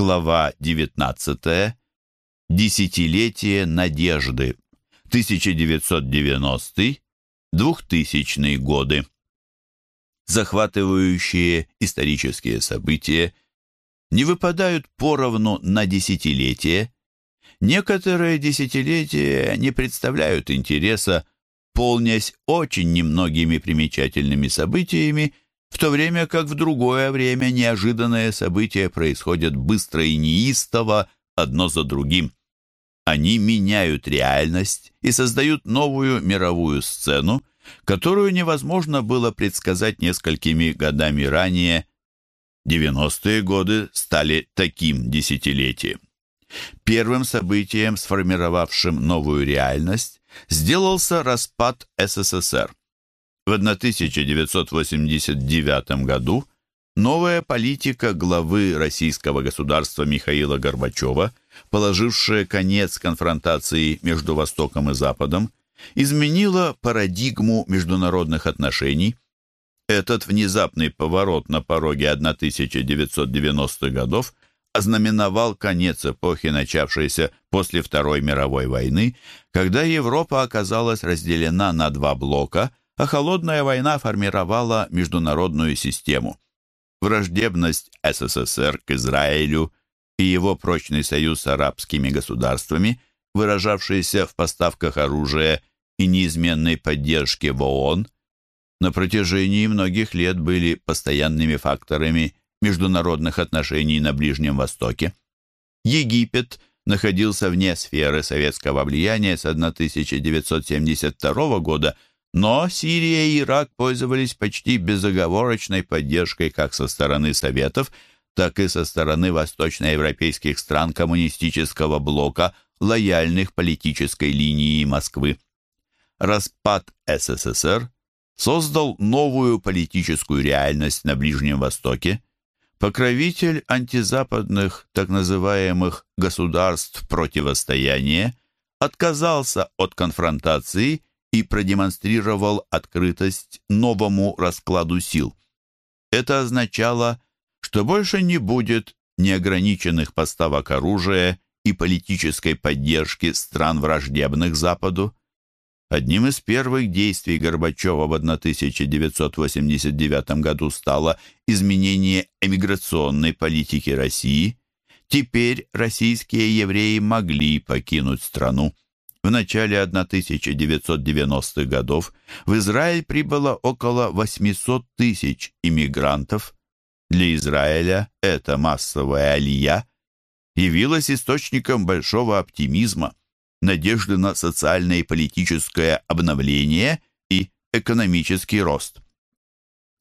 Глава 19. Десятилетие надежды. 1990-2000 годы. Захватывающие исторические события не выпадают поровну на десятилетия. Некоторые десятилетия не представляют интереса, полнясь очень немногими примечательными событиями, в то время как в другое время неожиданные события происходят быстро и неистово, одно за другим. Они меняют реальность и создают новую мировую сцену, которую невозможно было предсказать несколькими годами ранее. 90-е годы стали таким десятилетием. Первым событием, сформировавшим новую реальность, сделался распад СССР. В 1989 году новая политика главы российского государства Михаила Горбачева, положившая конец конфронтации между Востоком и Западом, изменила парадигму международных отношений. Этот внезапный поворот на пороге 1990-х годов ознаменовал конец эпохи, начавшейся после Второй мировой войны, когда Европа оказалась разделена на два блока – а холодная война формировала международную систему. Враждебность СССР к Израилю и его прочный союз с арабскими государствами, выражавшийся в поставках оружия и неизменной поддержке в ООН, на протяжении многих лет были постоянными факторами международных отношений на Ближнем Востоке. Египет находился вне сферы советского влияния с 1972 года – но Сирия и Ирак пользовались почти безоговорочной поддержкой как со стороны Советов, так и со стороны восточноевропейских стран коммунистического блока, лояльных политической линии Москвы. Распад СССР создал новую политическую реальность на Ближнем Востоке. Покровитель антизападных так называемых государств противостояния отказался от конфронтации и продемонстрировал открытость новому раскладу сил. Это означало, что больше не будет неограниченных поставок оружия и политической поддержки стран враждебных Западу. Одним из первых действий Горбачева в 1989 году стало изменение эмиграционной политики России. Теперь российские евреи могли покинуть страну. В начале 1990-х годов в Израиль прибыло около 800 тысяч иммигрантов. Для Израиля эта массовая алия явилась источником большого оптимизма, надежды на социальное и политическое обновление и экономический рост.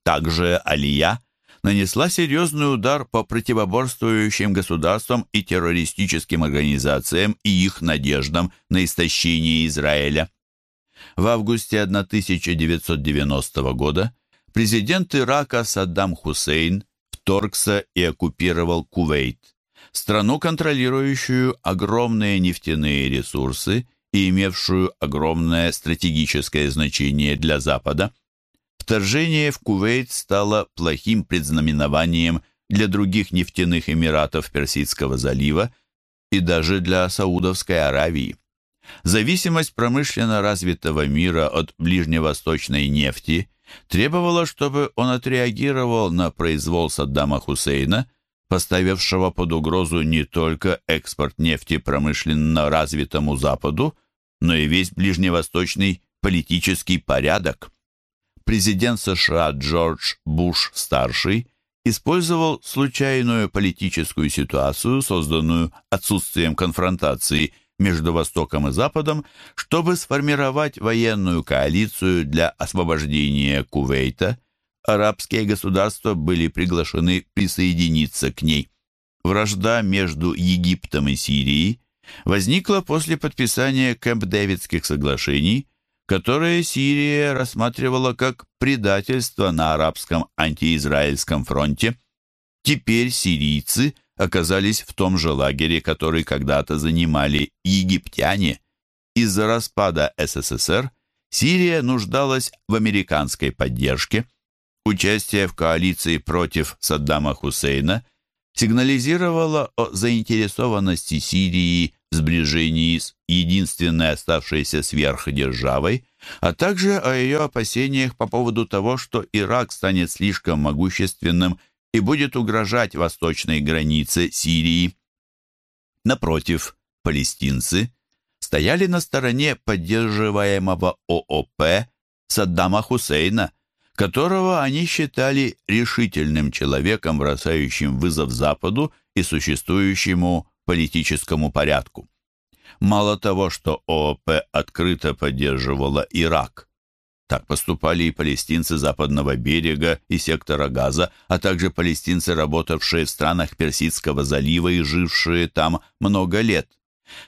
Также алия нанесла серьезный удар по противоборствующим государствам и террористическим организациям и их надеждам на истощение Израиля. В августе 1990 года президент Ирака Саддам Хусейн вторгся и оккупировал Кувейт, страну, контролирующую огромные нефтяные ресурсы и имевшую огромное стратегическое значение для Запада – Вторжение в Кувейт стало плохим предзнаменованием для других нефтяных эмиратов Персидского залива и даже для Саудовской Аравии. Зависимость промышленно развитого мира от ближневосточной нефти требовала, чтобы он отреагировал на произвол Саддама Хусейна, поставившего под угрозу не только экспорт нефти промышленно развитому Западу, но и весь ближневосточный политический порядок президент США Джордж Буш-старший использовал случайную политическую ситуацию, созданную отсутствием конфронтации между Востоком и Западом, чтобы сформировать военную коалицию для освобождения Кувейта. Арабские государства были приглашены присоединиться к ней. Вражда между Египтом и Сирией возникла после подписания Кэмп-Дэвидских соглашений – которое Сирия рассматривала как предательство на арабском антиизраильском фронте. Теперь сирийцы оказались в том же лагере, который когда-то занимали египтяне. Из-за распада СССР Сирия нуждалась в американской поддержке. Участие в коалиции против Саддама Хусейна сигнализировало о заинтересованности Сирии сближении с единственной оставшейся сверхдержавой, а также о ее опасениях по поводу того, что Ирак станет слишком могущественным и будет угрожать восточной границе Сирии. Напротив, палестинцы стояли на стороне поддерживаемого ООП Саддама Хусейна, которого они считали решительным человеком, бросающим вызов Западу и существующему политическому порядку. Мало того, что ООП открыто поддерживала Ирак, так поступали и палестинцы Западного берега и сектора Газа, а также палестинцы, работавшие в странах Персидского залива и жившие там много лет.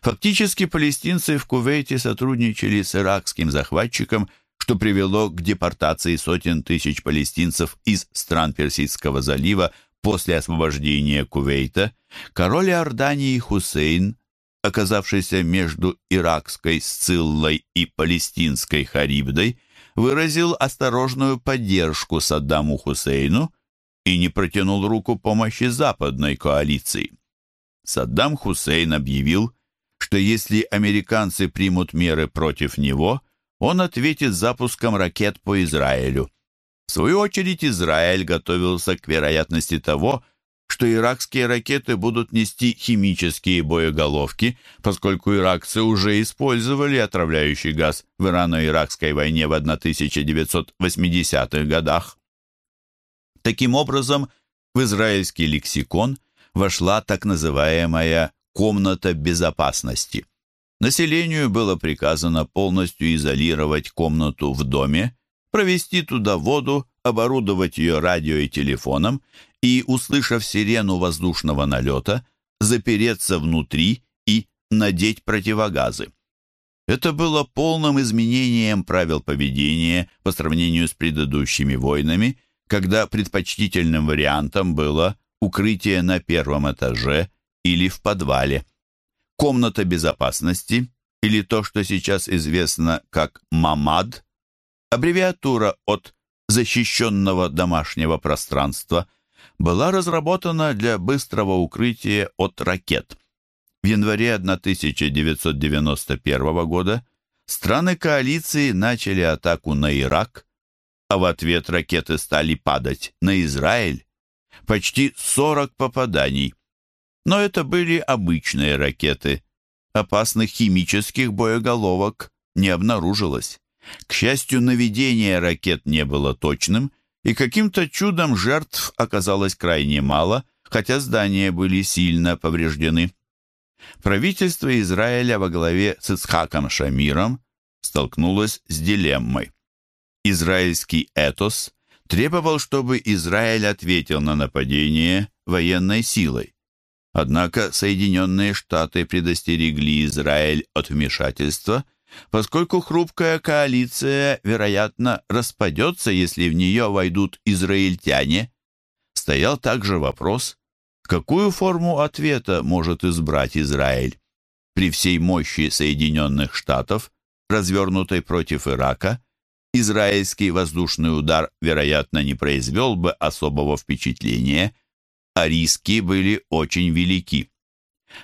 Фактически палестинцы в Кувейте сотрудничали с иракским захватчиком, что привело к депортации сотен тысяч палестинцев из стран Персидского залива после освобождения Кувейта. Король Иордании Хусейн, оказавшийся между иракской Сциллой и палестинской Харибдой, выразил осторожную поддержку Саддаму Хусейну и не протянул руку помощи западной коалиции. Саддам Хусейн объявил, что если американцы примут меры против него, он ответит запуском ракет по Израилю. В свою очередь Израиль готовился к вероятности того, что иракские ракеты будут нести химические боеголовки, поскольку иракцы уже использовали отравляющий газ в ирано-иракской войне в 1980-х годах. Таким образом, в израильский лексикон вошла так называемая «комната безопасности». Населению было приказано полностью изолировать комнату в доме, провести туда воду, оборудовать ее радио и телефоном и, услышав сирену воздушного налета, запереться внутри и надеть противогазы. Это было полным изменением правил поведения по сравнению с предыдущими войнами, когда предпочтительным вариантом было укрытие на первом этаже или в подвале. Комната безопасности, или то, что сейчас известно как «МАМАД», аббревиатура от «защищенного домашнего пространства», была разработана для быстрого укрытия от ракет. В январе 1991 года страны коалиции начали атаку на Ирак, а в ответ ракеты стали падать на Израиль. Почти 40 попаданий. Но это были обычные ракеты. Опасных химических боеголовок не обнаружилось. К счастью, наведение ракет не было точным, и каким-то чудом жертв оказалось крайне мало, хотя здания были сильно повреждены. Правительство Израиля во главе с Ицхаком Шамиром столкнулось с дилеммой. Израильский этос требовал, чтобы Израиль ответил на нападение военной силой. Однако Соединенные Штаты предостерегли Израиль от вмешательства – поскольку хрупкая коалиция, вероятно, распадется, если в нее войдут израильтяне. Стоял также вопрос, какую форму ответа может избрать Израиль. При всей мощи Соединенных Штатов, развернутой против Ирака, израильский воздушный удар, вероятно, не произвел бы особого впечатления, а риски были очень велики.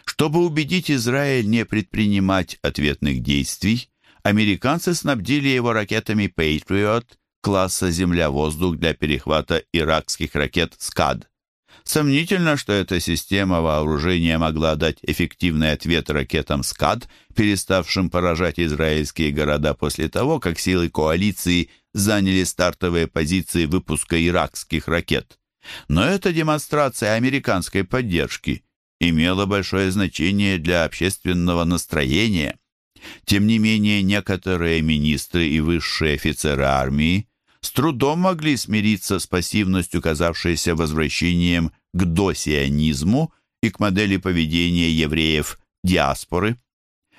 Чтобы убедить Израиль не предпринимать ответных действий, американцы снабдили его ракетами Patriot класса «Земля-воздух» для перехвата иракских ракет «Скад». Сомнительно, что эта система вооружения могла дать эффективный ответ ракетам «Скад», переставшим поражать израильские города после того, как силы коалиции заняли стартовые позиции выпуска иракских ракет. Но это демонстрация американской поддержки имело большое значение для общественного настроения. Тем не менее, некоторые министры и высшие офицеры армии с трудом могли смириться с пассивностью, казавшейся возвращением к досионизму и к модели поведения евреев диаспоры.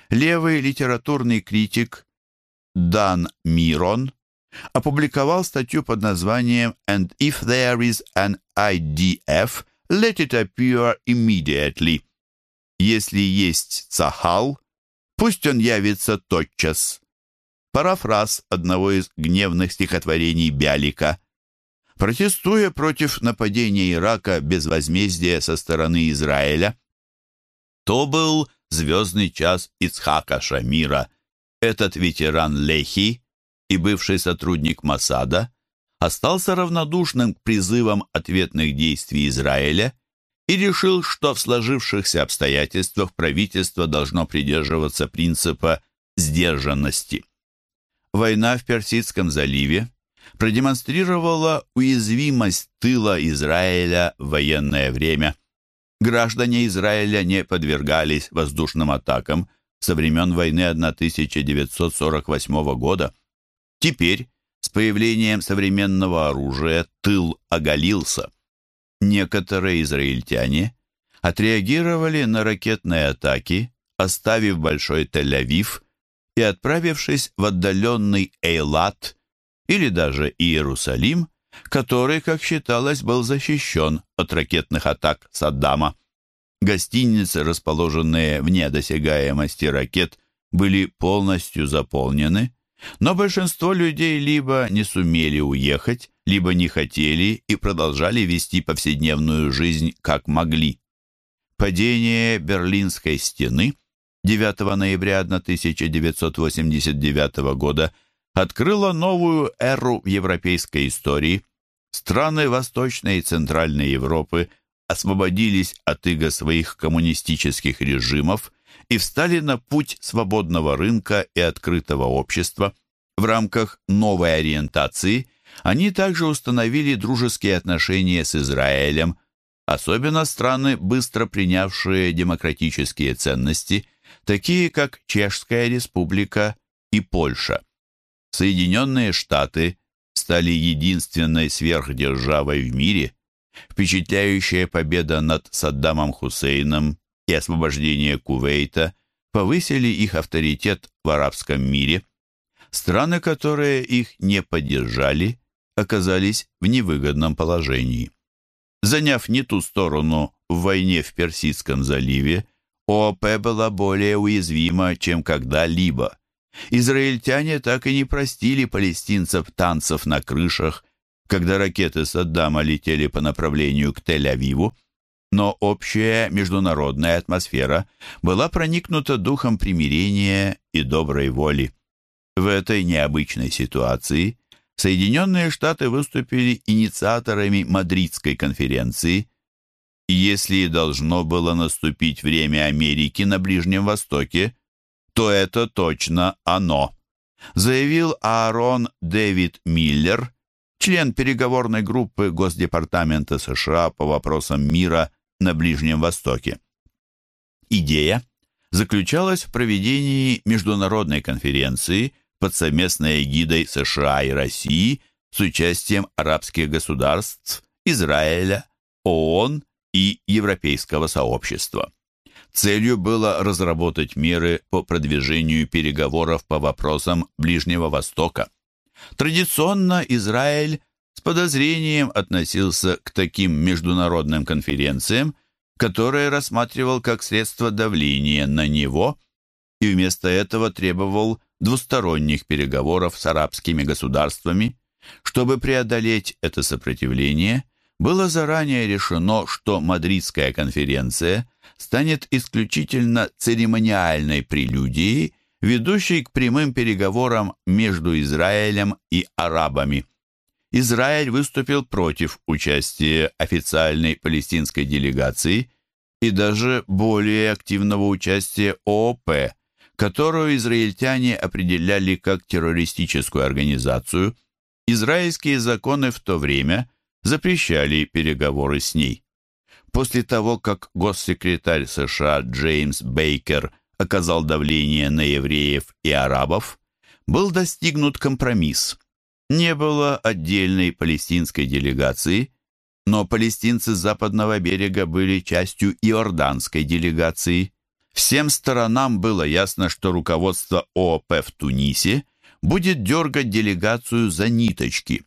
Левый литературный критик Дан Мирон опубликовал статью под названием «And if there is an IDF, let it appear immediately. Если есть цахал, пусть он явится тотчас. Парафраз одного из гневных стихотворений Бялика. Протестуя против нападения Ирака без возмездия со стороны Израиля, то был звездный час Ицхака Шамира. Этот ветеран Лехи и бывший сотрудник Масада остался равнодушным к призывам ответных действий Израиля и решил, что в сложившихся обстоятельствах правительство должно придерживаться принципа сдержанности. Война в Персидском заливе продемонстрировала уязвимость тыла Израиля в военное время. Граждане Израиля не подвергались воздушным атакам со времен войны 1948 года. Теперь, с появлением современного оружия, тыл оголился. Некоторые израильтяне отреагировали на ракетные атаки, оставив Большой Тель-Авив и отправившись в отдаленный Эйлат или даже Иерусалим, который, как считалось, был защищен от ракетных атак Саддама. Гостиницы, расположенные вне досягаемости ракет, были полностью заполнены, но большинство людей либо не сумели уехать, либо не хотели и продолжали вести повседневную жизнь как могли. Падение Берлинской стены 9 ноября 1989 года открыло новую эру в европейской истории. Страны Восточной и Центральной Европы освободились от иго своих коммунистических режимов и встали на путь свободного рынка и открытого общества. В рамках новой ориентации они также установили дружеские отношения с Израилем, особенно страны, быстро принявшие демократические ценности, такие как Чешская республика и Польша. Соединенные Штаты стали единственной сверхдержавой в мире. Впечатляющая победа над Саддамом Хусейном и освобождение Кувейта повысили их авторитет в арабском мире. Страны, которые их не поддержали, оказались в невыгодном положении. Заняв не ту сторону в войне в Персидском заливе, ООП была более уязвима, чем когда-либо. Израильтяне так и не простили палестинцев танцев на крышах, когда ракеты Саддама летели по направлению к Тель-Авиву, но общая международная атмосфера была проникнута духом примирения и доброй воли. В этой необычной ситуации Соединенные Штаты выступили инициаторами Мадридской конференции. И если должно было наступить время Америки на Ближнем Востоке, то это точно оно, заявил Аарон Дэвид Миллер, член переговорной группы Госдепартамента США по вопросам мира на Ближнем Востоке. Идея заключалась в проведении международной конференции под совместной эгидой США и России с участием арабских государств, Израиля, ООН и Европейского сообщества. Целью было разработать меры по продвижению переговоров по вопросам Ближнего Востока. Традиционно Израиль с подозрением относился к таким международным конференциям, которые рассматривал как средство давления на него и вместо этого требовал двусторонних переговоров с арабскими государствами. Чтобы преодолеть это сопротивление, было заранее решено, что Мадридская конференция станет исключительно церемониальной прелюдией, ведущей к прямым переговорам между Израилем и арабами. Израиль выступил против участия официальной палестинской делегации и даже более активного участия ООП, которую израильтяне определяли как террористическую организацию. Израильские законы в то время запрещали переговоры с ней. После того, как госсекретарь США Джеймс Бейкер оказал давление на евреев и арабов, был достигнут компромисс. Не было отдельной палестинской делегации, но палестинцы с западного берега были частью иорданской делегации. Всем сторонам было ясно, что руководство ООП в Тунисе будет дергать делегацию за ниточки.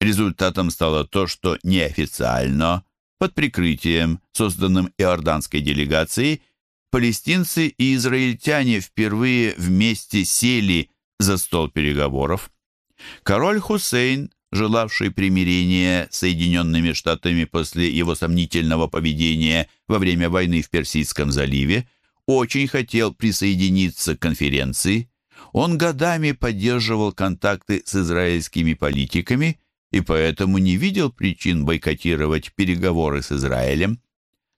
Результатом стало то, что неофициально под прикрытием, созданным иорданской делегацией, палестинцы и израильтяне впервые вместе сели за стол переговоров. Король Хусейн желавший примирения с Соединенными Штатами после его сомнительного поведения во время войны в Персидском заливе, очень хотел присоединиться к конференции. Он годами поддерживал контакты с израильскими политиками и поэтому не видел причин бойкотировать переговоры с Израилем.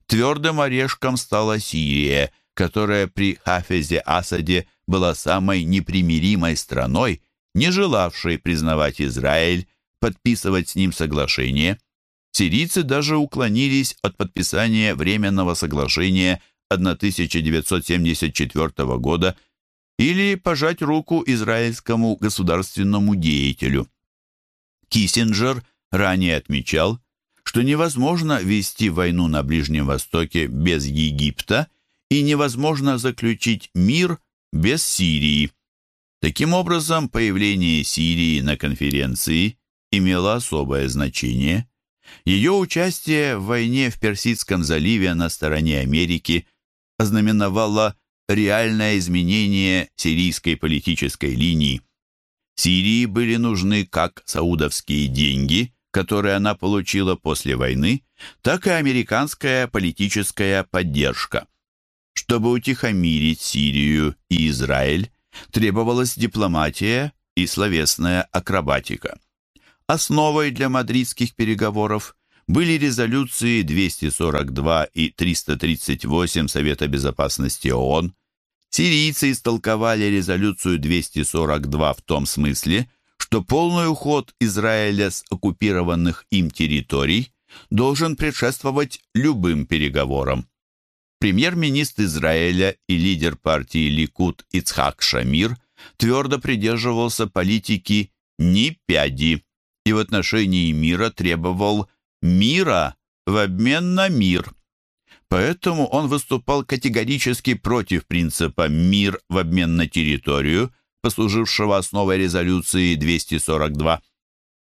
Твердым орешком стала Сирия, которая при Хафезе Асаде была самой непримиримой страной, не желавшей признавать Израиль, подписывать с ним соглашение. Сирийцы даже уклонились от подписания Временного соглашения 1974 года или пожать руку израильскому государственному деятелю. Киссинджер ранее отмечал, что невозможно вести войну на Ближнем Востоке без Египта и невозможно заключить мир без Сирии. Таким образом, появление Сирии на конференции имело особое значение. Ее участие в войне в Персидском заливе на стороне Америки ознаменовало реальное изменение сирийской политической линии. Сирии были нужны как саудовские деньги, которые она получила после войны, так и американская политическая поддержка. Чтобы утихомирить Сирию и Израиль, требовалась дипломатия и словесная акробатика. Основой для мадридских переговоров были резолюции 242 и 338 Совета Безопасности ООН. Сирийцы истолковали резолюцию 242 в том смысле, что полный уход Израиля с оккупированных им территорий должен предшествовать любым переговорам. Премьер-министр Израиля и лидер партии Ликут Ицхак Шамир твердо придерживался политики «ни пяди» и в отношении мира требовал мира в обмен на мир. Поэтому он выступал категорически против принципа «мир в обмен на территорию», послужившего основой резолюции 242.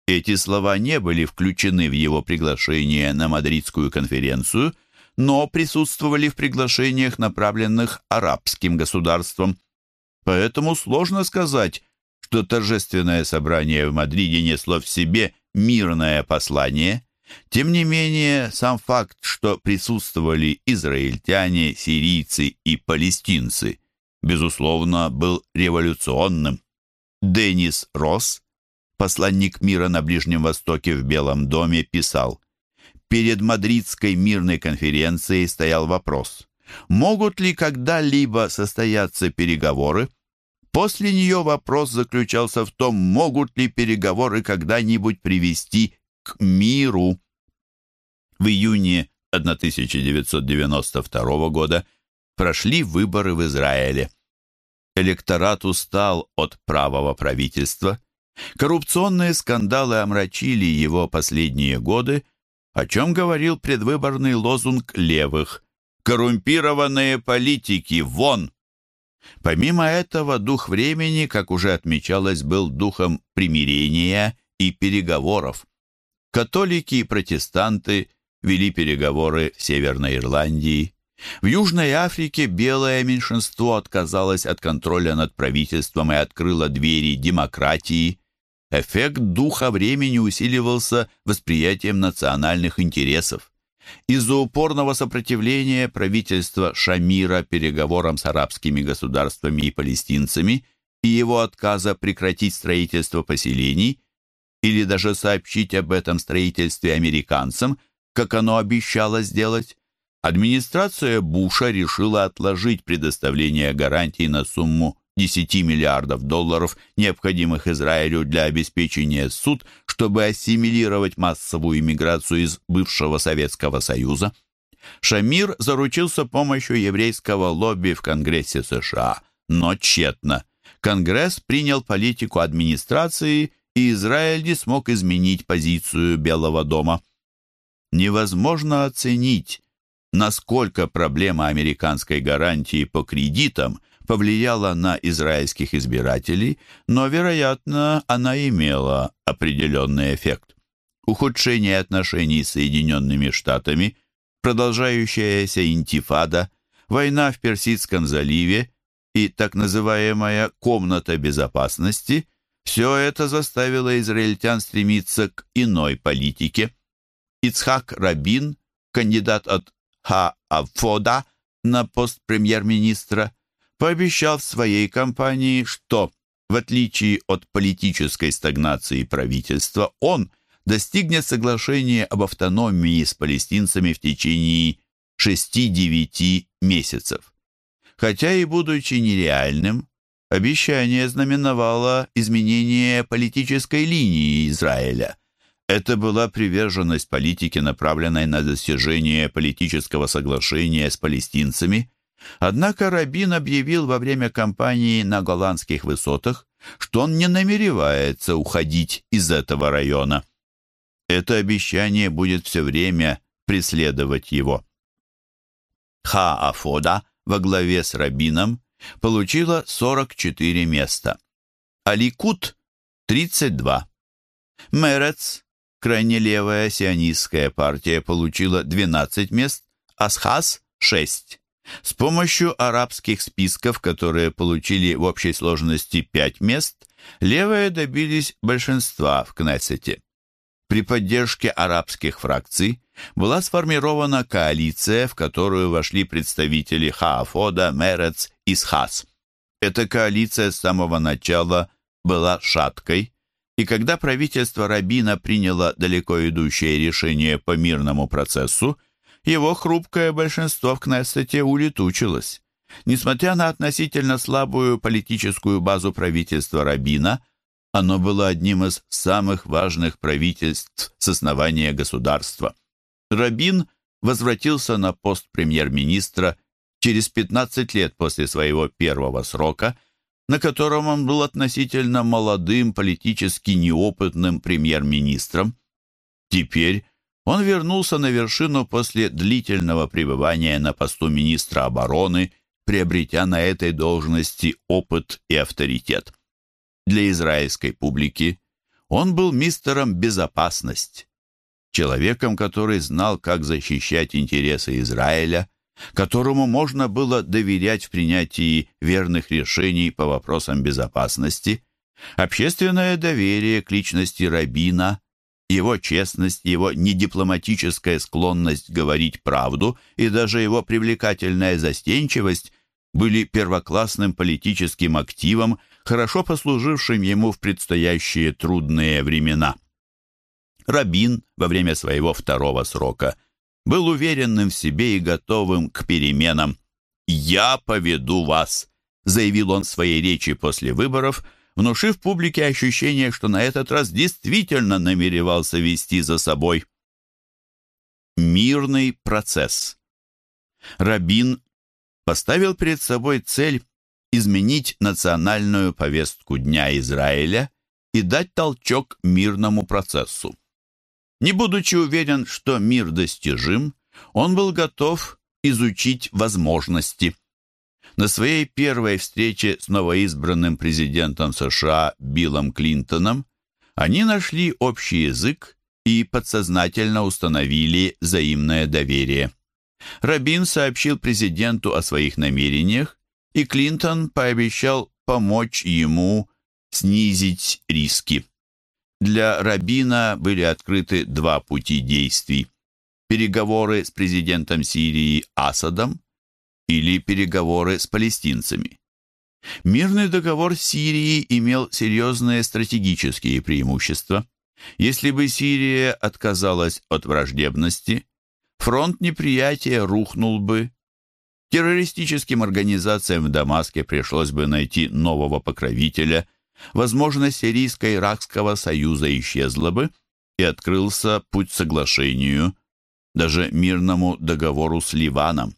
Эти слова не были включены в его приглашение на Мадридскую конференцию, но присутствовали в приглашениях, направленных арабским государствам. Поэтому сложно сказать, что торжественное собрание в Мадриде несло в себе мирное послание – тем не менее, сам факт, что присутствовали израильтяне, сирийцы и палестинцы, безусловно, был революционным. Деннис Росс, посланник мира на Ближнем Востоке в Белом доме, писал, «Перед Мадридской мирной конференцией стоял вопрос, могут ли когда-либо состояться переговоры? После нее вопрос заключался в том, могут ли переговоры когда-нибудь привести к миру. В июне 1992 года прошли выборы в Израиле. Электорат устал от правого правительства. Коррупционные скандалы омрачили его последние годы, о чем говорил предвыборный лозунг левых «Коррумпированные политики, вон!». Помимо этого, дух времени, как уже отмечалось, был духом примирения и переговоров. Католики и протестанты вели переговоры в Северной Ирландии. В Южной Африке белое меньшинство отказалось от контроля над правительством и открыло двери демократии. Эффект духа времени усиливался восприятием национальных интересов. Из-за упорного сопротивления правительства Шамира переговорам с арабскими государствами и палестинцами и его отказа прекратить строительство поселений – или даже сообщить об этом строительстве американцам, как оно обещало сделать, администрация Буша решила отложить предоставление гарантий на сумму 10 миллиардов долларов, необходимых Израилю для обеспечения суд, чтобы ассимилировать массовую иммиграцию из бывшего Советского Союза. Шамир заручился помощью еврейского лобби в Конгрессе США, но тщетно. Конгресс принял политику администрации и Израиль не смог изменить позицию Белого дома. Невозможно оценить, насколько проблема американской гарантии по кредитам повлияла на израильских избирателей, но, вероятно, она имела определенный эффект. Ухудшение отношений с Соединенными Штатами, продолжающаяся интифада, война в Персидском заливе и так называемая «комната безопасности» – Все это заставило израильтян стремиться к иной политике. Ицхак Рабин, кандидат от Ха-Афода на пост премьер-министра, пообещал в своей кампании, что, в отличие от политической стагнации правительства, он достигнет соглашения об автономии с палестинцами в течение 6-9 месяцев. Хотя и будучи нереальным, обещание знаменовало изменение политической линии Израиля. Это была приверженность политике, направленной на достижение политического соглашения с палестинцами. Однако Рабин объявил во время кампании на голландских высотах, что он не намеревается уходить из этого района. Это обещание будет все время преследовать его. Ха-Афода во главе с Рабином получила 44 места, а Ликут – 32. Мерец, крайне левая сионистская партия, получила 12 мест, а Схас – 6. С помощью арабских списков, которые получили в общей сложности 5 мест, левые добились большинства в Кнессете. При поддержке арабских фракций была сформирована коалиция, в которую вошли представители Хаафода, Мерец и Схас. Эта коалиция с самого начала была шаткой, и когда правительство Рабина приняло далеко идущее решение по мирному процессу, его хрупкое большинство в Кнессете улетучилось. Несмотря на относительно слабую политическую базу правительства Рабина, оно было одним из самых важных правительств с основания государства. Рабин возвратился на пост премьер-министра через 15 лет после своего первого срока, на котором он был относительно молодым, политически неопытным премьер-министром. Теперь он вернулся на вершину после длительного пребывания на посту министра обороны, приобретя на этой должности опыт и авторитет. Для израильской публики, он был мистером безопасность, человеком, который знал, как защищать интересы Израиля, которому можно было доверять в принятии верных решений по вопросам безопасности, общественное доверие к личности Рабина, его честность, его недипломатическая склонность говорить правду и даже его привлекательная застенчивость были первоклассным политическим активом, хорошо послужившим ему в предстоящие трудные времена. Рабин во время своего второго срока был уверенным в себе и готовым к переменам. «Я поведу вас», — заявил он в своей речи после выборов, внушив публике ощущение, что на этот раз действительно намеревался вести за собой. Мирный процесс. Рабин поставил перед собой цель изменить национальную повестку Дня Израиля и дать толчок мирному процессу. Не будучи уверен, что мир достижим, он был готов изучить возможности. На своей первой встрече с новоизбранным президентом США Биллом Клинтоном они нашли общий язык и подсознательно установили взаимное доверие. Рабин сообщил президенту о своих намерениях, и Клинтон пообещал помочь ему снизить риски. Для Рабина были открыты два пути действий. Переговоры с президентом Сирии Асадом или переговоры с палестинцами. Мирный договор с Сирией имел серьезные стратегические преимущества. Если бы Сирия отказалась от враждебности, фронт неприятия рухнул бы. Террористическим организациям в Дамаске пришлось бы найти нового покровителя. Возможность Сирийско-Иракского союза исчезла бы, и открылся путь соглашению, даже мирному договору с Ливаном.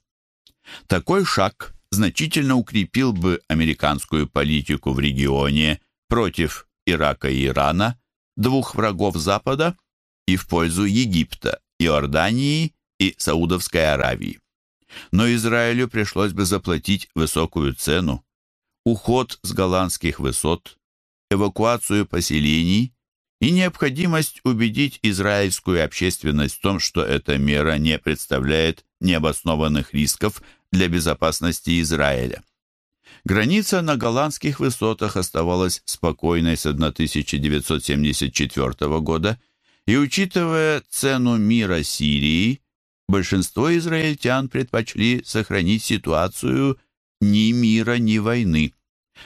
Такой шаг значительно укрепил бы американскую политику в регионе против Ирака и Ирана, двух врагов Запада, и в пользу Египта, Иордании и Саудовской Аравии. Но Израилю пришлось бы заплатить высокую цену. Уход с голландских высот, эвакуацию поселений и необходимость убедить израильскую общественность в том, что эта мера не представляет необоснованных рисков для безопасности Израиля. Граница на голландских высотах оставалась спокойной с 1974 года, и, учитывая цену мира Сирии, большинство израильтян предпочли сохранить ситуацию ни мира, ни войны,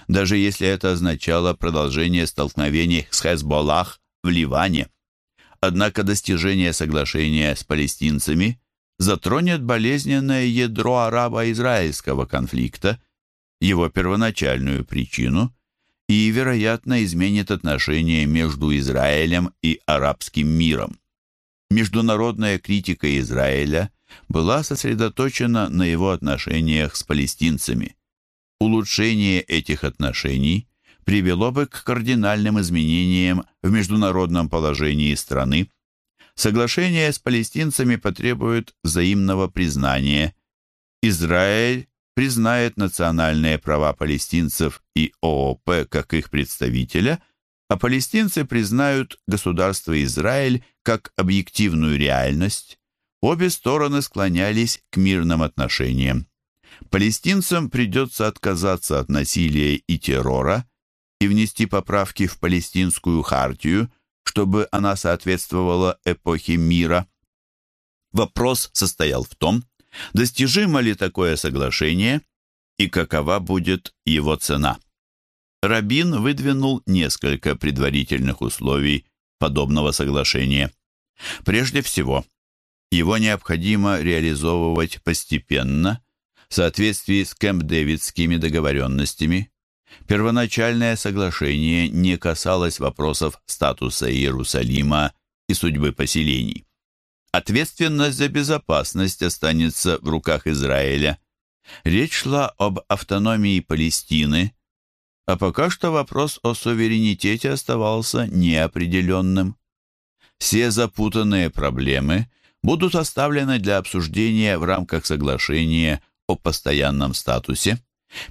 даже если это означало продолжение столкновений с Хезболлах в Ливане. Однако достижение соглашения с палестинцами затронет болезненное ядро арабо-израильского конфликта, его первоначальную причину и, вероятно, изменит отношения между Израилем и арабским миром. Международная критика Израиля была сосредоточена на его отношениях с палестинцами. Улучшение этих отношений привело бы к кардинальным изменениям в международном положении страны. Соглашение с палестинцами потребует взаимного признания. Израиль признает национальные права палестинцев и ООП как их представителя, а палестинцы признают государство Израиль как объективную реальность. Обе стороны склонялись к мирным отношениям. Палестинцам придется отказаться от насилия и террора и внести поправки в палестинскую хартию, чтобы она соответствовала эпохе мира. Вопрос состоял в том, достижимо ли такое соглашение и какова будет его цена. Рабин выдвинул несколько предварительных условий подобного соглашения. Прежде всего, его необходимо реализовывать постепенно в соответствии с Кэмп-Дэвидскими договоренностями. Первоначальное соглашение не касалось вопросов статуса Иерусалима и судьбы поселений. Ответственность за безопасность останется в руках Израиля. Речь шла об автономии Палестины, а пока что вопрос о суверенитете оставался неопределенным. Все запутанные проблемы будут оставлены для обсуждения в рамках соглашения о постоянном статусе.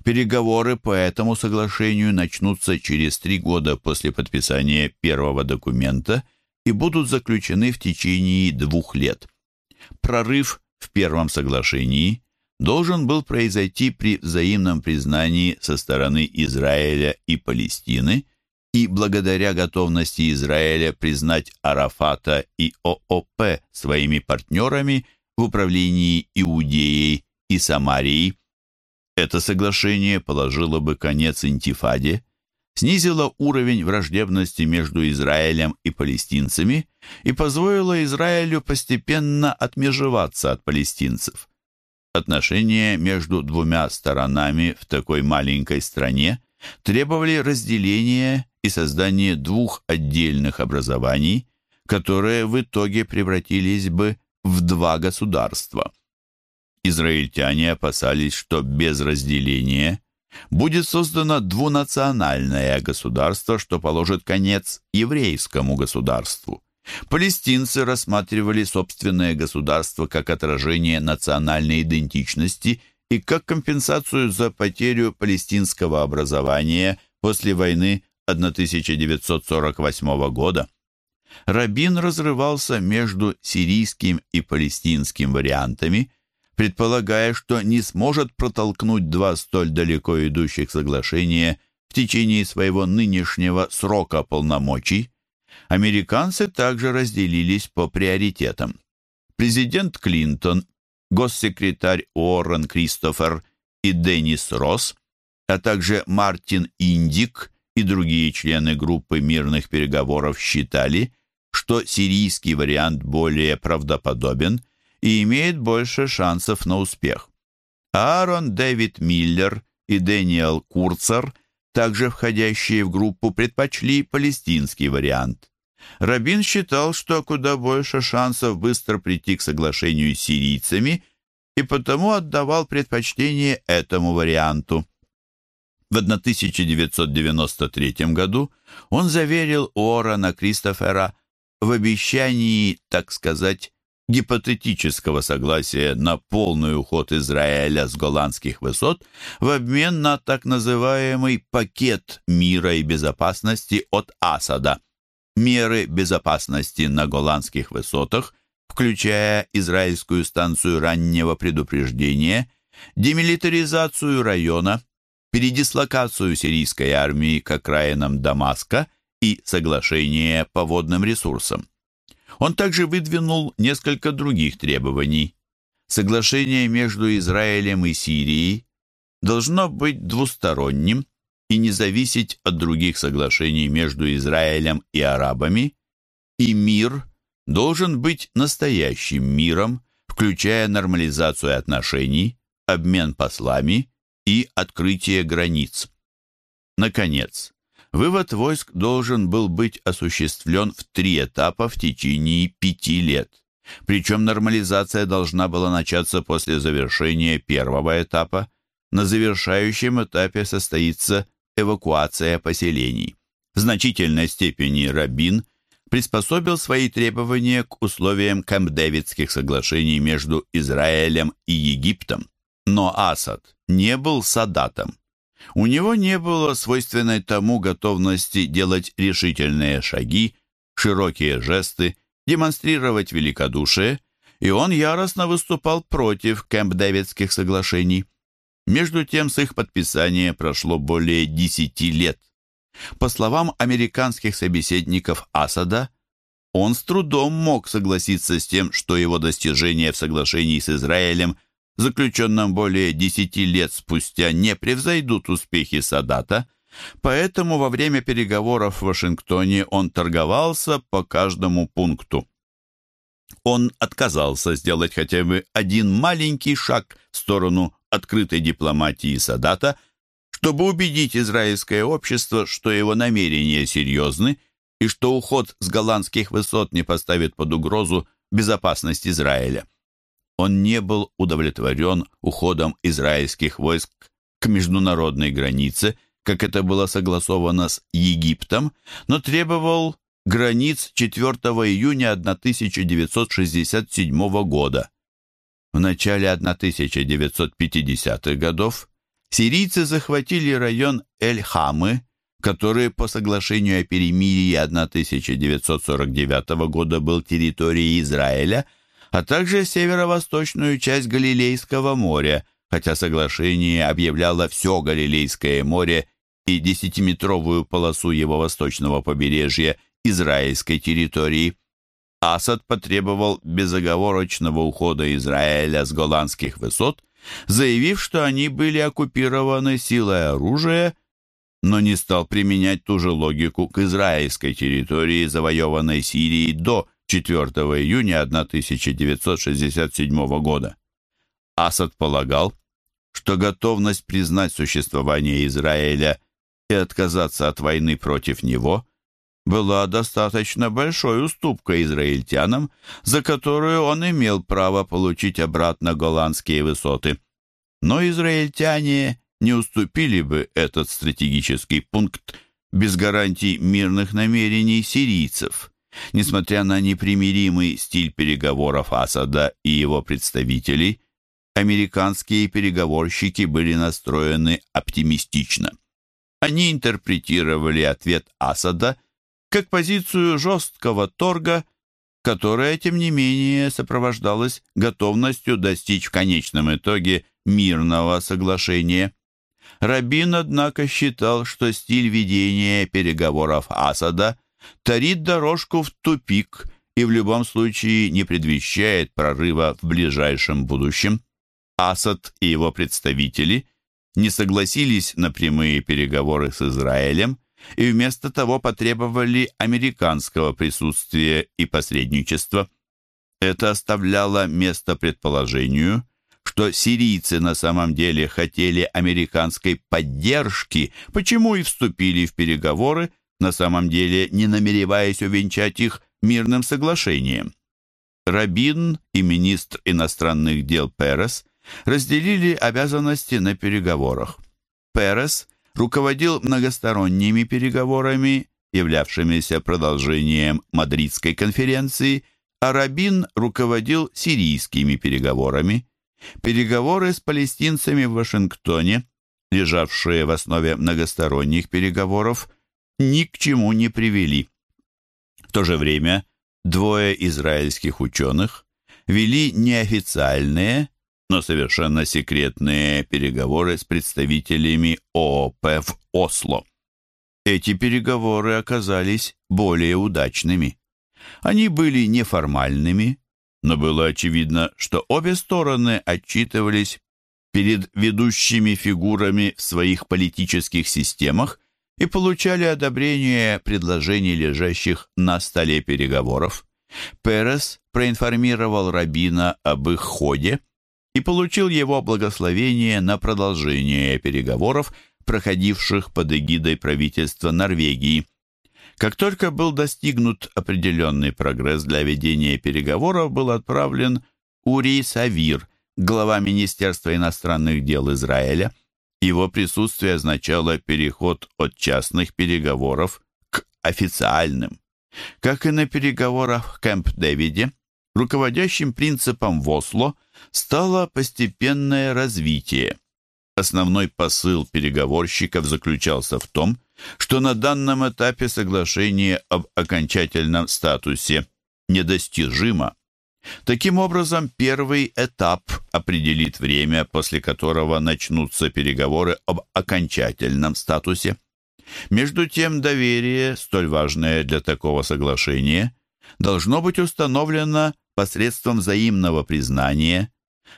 Переговоры по этому соглашению начнутся через три года после подписания первого документа и будут заключены в течение двух лет. Прорыв в первом соглашении должен был произойти при взаимном признании со стороны Израиля и Палестины и благодаря готовности Израиля признать Арафата и ООП своими партнерами в управлении Иудеей и Самарией. Это соглашение положило бы конец интифаде, снизило уровень враждебности между Израилем и палестинцами и позволило Израилю постепенно отмежеваться от палестинцев. Отношения между двумя сторонами в такой маленькой стране требовали разделения и создания двух отдельных образований, которые в итоге превратились бы в два государства. Израильтяне опасались, что без разделения будет создано двунациональное государство, что положит конец еврейскому государству. Палестинцы рассматривали собственное государство как отражение национальной идентичности и как компенсацию за потерю палестинского образования после войны 1948 года. Рабин разрывался между сирийским и палестинским вариантами – предполагая, что не сможет протолкнуть два столь далеко идущих соглашения в течение своего нынешнего срока полномочий, американцы также разделились по приоритетам. Президент Клинтон, госсекретарь Уоррен Кристофер и Деннис Росс, а также Мартин Индик и другие члены группы мирных переговоров считали, что сирийский вариант более правдоподобен – и имеет больше шансов на успех. Аарон Дэвид Миллер и Дэниел Курцер, также входящие в группу, предпочли палестинский вариант. Рабин считал, что куда больше шансов быстро прийти к соглашению с сирийцами и потому отдавал предпочтение этому варианту. В 1993 году он заверил Уоррена Кристофера в обещании, так сказать, гипотетического согласия на полный уход Израиля с голландских высот в обмен на так называемый пакет мира и безопасности от Асада. Меры безопасности на голландских высотах, включая израильскую станцию раннего предупреждения, демилитаризацию района, передислокацию сирийской армии к окраинам Дамаска и соглашение по водным ресурсам. Он также выдвинул несколько других требований. Соглашение между Израилем и Сирией должно быть двусторонним и не зависеть от других соглашений между Израилем и арабами, и мир должен быть настоящим миром, включая нормализацию отношений, обмен послами и открытие границ. Наконец, вывод войск должен был быть осуществлен в три этапа в течение пяти лет. Причем нормализация должна была начаться после завершения первого этапа. На завершающем этапе состоится эвакуация поселений. В значительной степени Рабин приспособил свои требования к условиям Кэмп-Дэвидских соглашений между Израилем и Египтом. Но Асад не был Садатом. У него не было свойственной тому готовности делать решительные шаги, широкие жесты, демонстрировать великодушие, и он яростно выступал против Кэмп-Дэвидских соглашений. Между тем, с их подписания прошло более десяти лет. По словам американских собеседников Асада, он с трудом мог согласиться с тем, что его достижения в соглашении с Израилем, заключенном более десяти лет спустя, не превзойдут успехи Садата, поэтому во время переговоров в Вашингтоне он торговался по каждому пункту. Он отказался сделать хотя бы один маленький шаг в сторону открытой дипломатии Садата, чтобы убедить израильское общество, что его намерения серьезны и что уход с голландских высот не поставит под угрозу безопасность Израиля. Он не был удовлетворен уходом израильских войск к международной границе, как это было согласовано с Египтом, но требовал границ 4 июня 1967 года. В начале 1950-х годов сирийцы захватили район Эль-Хамы, который по соглашению о перемирии 1949 года был территорией Израиля, а также северо-восточную часть Галилейского моря, хотя соглашение объявляло все Галилейское море и десятиметровую полосу его восточного побережья израильской территории. Асад потребовал безоговорочного ухода Израиля с голландских высот, заявив, что они были оккупированы силой оружия, но не стал применять ту же логику к израильской территории, завоеванной Сирией до 4 июня 1967 года. Асад полагал, что готовность признать существование Израиля и отказаться от войны против него – была достаточно большой уступкой израильтянам, за которую он имел право получить обратно голландские высоты. Но израильтяне не уступили бы этот стратегический пункт без гарантий мирных намерений сирийцев. Несмотря на непримиримый стиль переговоров Асада и его представителей, американские переговорщики были настроены оптимистично. Они интерпретировали ответ Асада как позицию жесткого торга, которая, тем не менее, сопровождалась готовностью достичь в конечном итоге мирного соглашения. Рабин, однако, считал, что стиль ведения переговоров Асада тарит дорожку в тупик и в любом случае не предвещает прорыва в ближайшем будущем. Асад и его представители не согласились на прямые переговоры с Израилем, и вместо того потребовали американского присутствия и посредничества. Это оставляло место предположению, что сирийцы на самом деле хотели американской поддержки, почему и вступили в переговоры, на самом деле не намереваясь увенчать их мирным соглашением. Рабин и министр иностранных дел Перес разделили обязанности на переговорах. Перес руководил многосторонними переговорами, являвшимися продолжением Мадридской конференции, а Рабин руководил сирийскими переговорами. Переговоры с палестинцами в Вашингтоне, лежавшие в основе многосторонних переговоров, ни к чему не привели. В то же время двое израильских ученых вели неофициальные, но совершенно секретные переговоры с представителями ООП в Осло. Эти переговоры оказались более удачными. Они были неформальными, но было очевидно, что обе стороны отчитывались перед ведущими фигурами в своих политических системах и получали одобрение предложений, лежащих на столе переговоров. Перес проинформировал Рабина об их ходе и получил его благословение на продолжение переговоров, проходивших под эгидой правительства Норвегии. Как только был достигнут определенный прогресс для ведения переговоров, был отправлен Ури Савир, глава Министерства иностранных дел Израиля. Его присутствие означало переход от частных переговоров к официальным. Как и на переговорах в Кэмп-Дэвиде, руководящим принципом в Осло стало постепенное развитие. Основной посыл переговорщиков заключался в том, что на данном этапе соглашение об окончательном статусе недостижимо. Таким образом, первый этап определит время, после которого начнутся переговоры об окончательном статусе. Между тем, доверие, столь важное для такого соглашения, должно быть установлено посредством взаимного признания,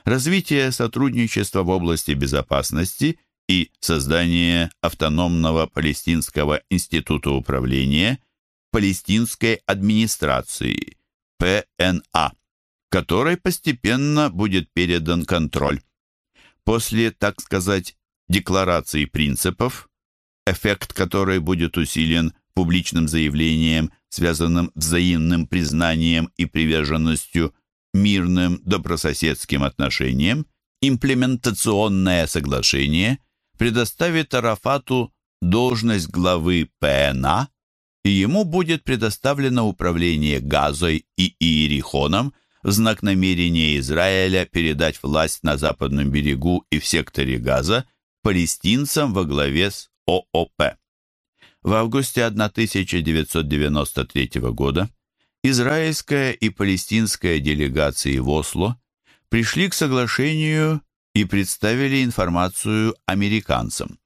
развития сотрудничества в области безопасности и создания автономного палестинского института управления палестинской администрации ПНА, которой постепенно будет передан контроль. После, так сказать, декларации принципов, эффект которой будет усилен публичным заявлением, связанным взаимным признанием и приверженностью мирным добрососедским отношениям, имплементационное соглашение предоставит Арафату должность главы ПНА, и ему будет предоставлено управление Газой и Иерихоном знак намерения Израиля передать власть на западном берегу и в секторе Газа палестинцам во главе с ООП. В августе 1993 года израильская и палестинская делегации в Осло пришли к соглашению и представили информацию американцам.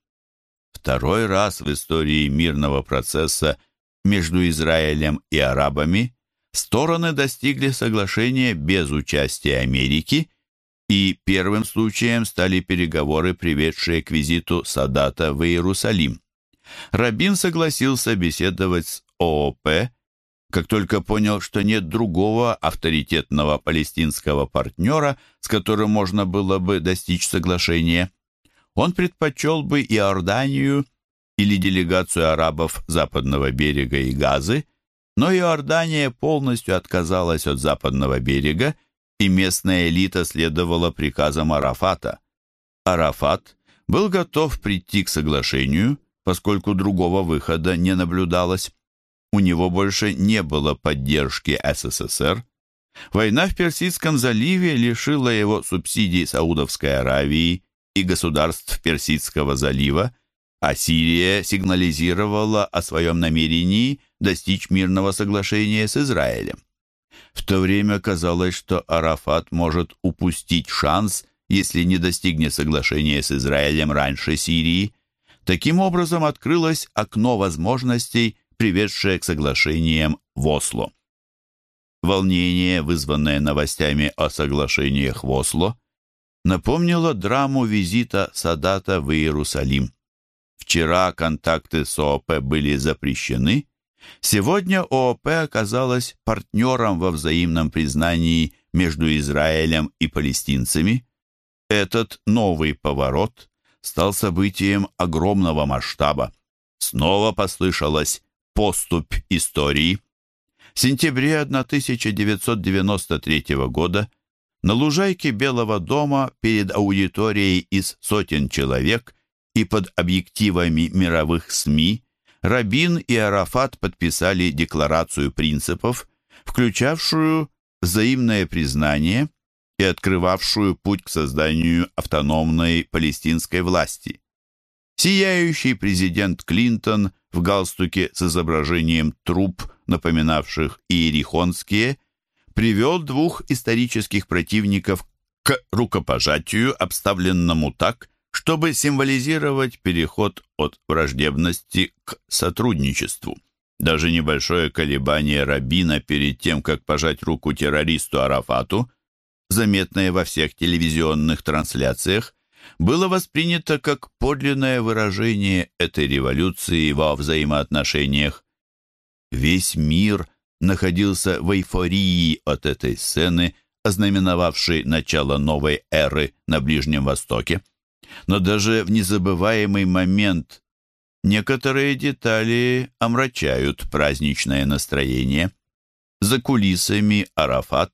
Второй раз в истории мирного процесса между Израилем и арабами стороны достигли соглашения без участия Америки, и первым случаем стали переговоры, приведшие к визиту Садата в Иерусалим. Рабин согласился беседовать с ООП как только понял, что нет другого авторитетного палестинского партнера, с которым можно было бы достичь соглашения. Он предпочел бы Иорданию или делегацию арабов западного берега и Газы, но Иордания полностью отказалась от западного берега, и местная элита следовала приказам Арафата. Арафат был готов прийти к соглашению, поскольку другого выхода не наблюдалось у него больше не было поддержки СССР. Война в Персидском заливе лишила его субсидий Саудовской Аравии и государств Персидского залива, а Сирия сигнализировала о своем намерении достичь мирного соглашения с Израилем. В то время казалось, что Арафат может упустить шанс, если не достигнет соглашения с Израилем раньше Сирии. Таким образом открылось окно возможностей приведшее к соглашениям в Осло. Волнение, вызванное новостями о соглашениях в Осло, напомнило драму визита Садата в Иерусалим. Вчера контакты с ООП были запрещены, сегодня ООП оказалась партнером во взаимном признании между Израилем и палестинцами. Этот новый поворот стал событием огромного масштаба. Снова послышалось поступь истории. В сентябре 1993 года на лужайке Белого дома перед аудиторией из сотен человек и под объективами мировых СМИ Рабин и Арафат подписали декларацию принципов, включавшую взаимное признание и открывавшую путь к созданию автономной палестинской власти. Сияющий президент Клинтон в галстуке с изображением труп, напоминавших иерихонские, привел двух исторических противников к рукопожатию, обставленному так, чтобы символизировать переход от враждебности к сотрудничеству. Даже небольшое колебание Рабина перед тем, как пожать руку террористу Арафату, заметное во всех телевизионных трансляциях, было воспринято как подлинное выражение этой революции во взаимоотношениях. Весь мир находился в эйфории от этой сцены, ознаменовавшей начало новой эры на Ближнем Востоке. Но даже в незабываемый момент некоторые детали омрачают праздничное настроение. За кулисами Арафат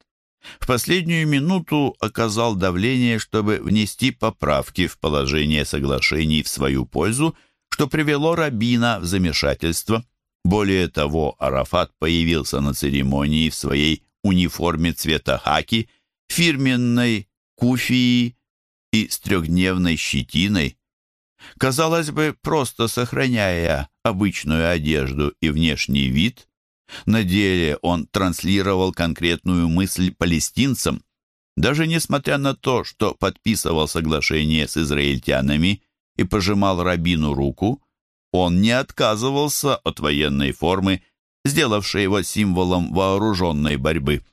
в последнюю минуту оказал давление, чтобы внести поправки в положение соглашений в свою пользу, что привело Рабина в замешательство. Более того, Арафат появился на церемонии в своей униформе цвета хаки, фирменной куфии и с трехдневной щетиной. Казалось бы, просто сохраняя обычную одежду и внешний вид, на деле он транслировал конкретную мысль палестинцам, даже несмотря на то, что подписывал соглашение с израильтянами и пожимал Рабину руку, он не отказывался от военной формы, сделавшей его символом вооруженной борьбы.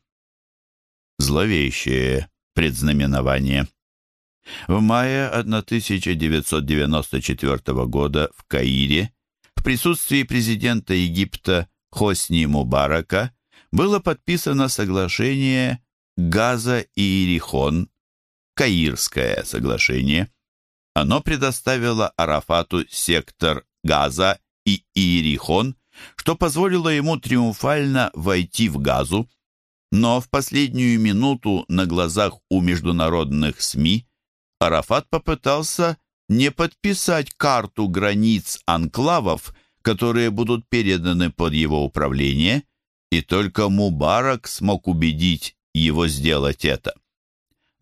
Зловещее предзнаменование. В мае 1994 года в Каире в присутствии президента Египта Хосни Мубарака было подписано соглашение Газа и Иерихон, Каирское соглашение. Оно предоставило Арафату сектор Газа и Иерихон, что позволило ему триумфально войти в Газу, но в последнюю минуту на глазах у международных СМИ Арафат попытался не подписать карту границ анклавов, которые будут переданы под его управление, и только Мубарак смог убедить его сделать это.